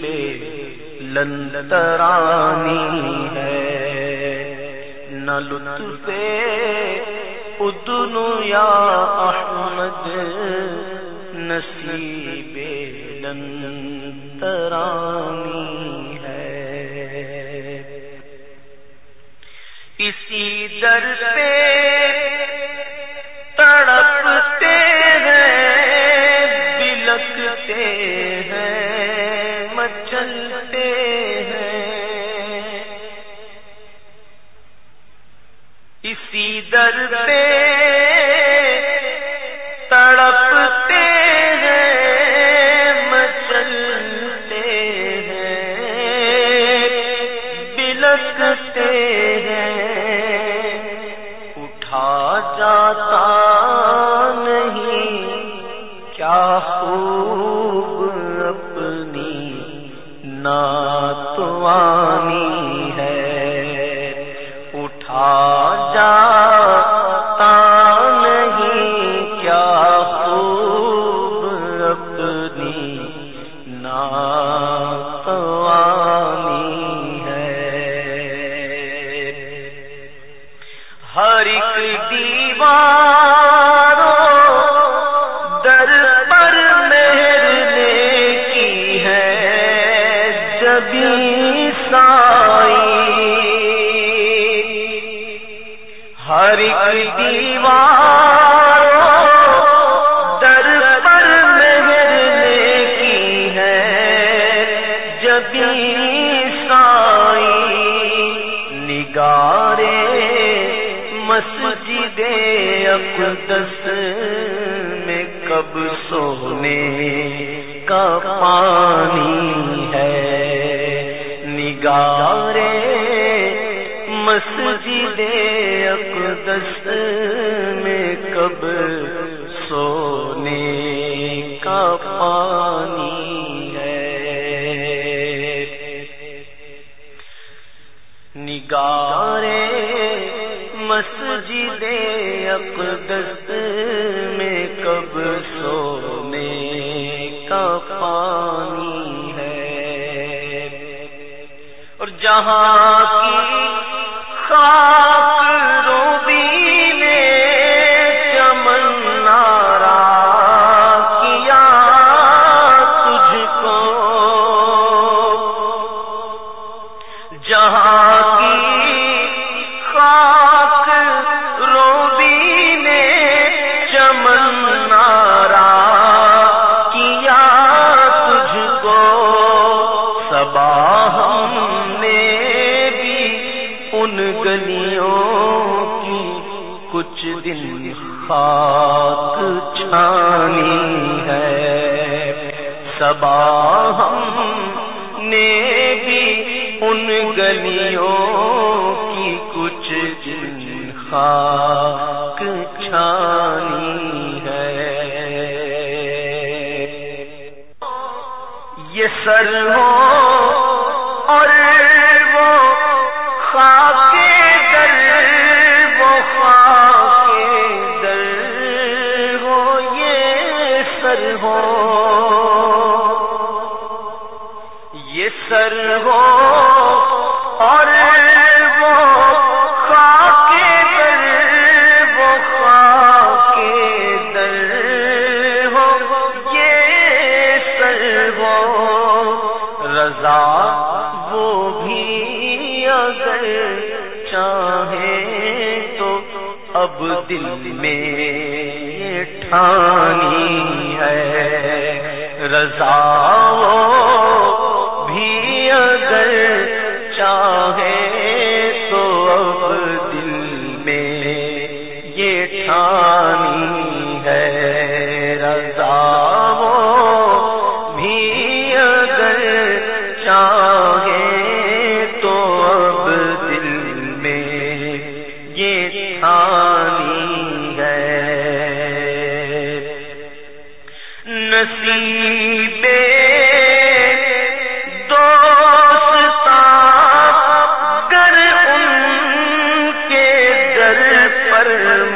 بے لندرانی ہے۔ نہ لطف ادن یا احمد نصیب لندرانی ہے۔ اسی در پہ اسی در پہ تڑپتے ہیں، مچلتے ہیں، بلکتے ہیں۔ اٹھا جاتا نہیں، کیا خوب اپنی ناتوانی ایک دیواروں در پر میرے کی ہے جبی سائی۔ ہر ایک دیواروں در پر میرے کی ہے جبی اقدس میں کب سونے کا پانی ہے؟ نگارے مسجد اقدس میں کب سونے کا پانی ہے؟ نگارے مسجد اقدس میں کب سونے کا پانی ہے۔ اور جہاں خاک چھانی ہے۔ سبا ہم نے بھی ان گلیوں کی کچھ دن خاک چھانی ہے۔ یہ سر ہو دل میں ٹھانی ہے۔ رضا بھی اگر چاہے تو اب دل میں یہ ٹھانی ہے، رضا وہ بھی اگر چاہے تو اب دل میں یہ ٹھانی ہے۔ نصیب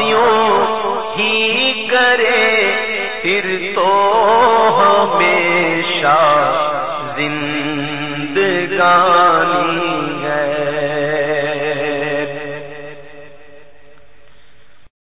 یوں ہی کرے پھر تو ہمیشہ زندگانی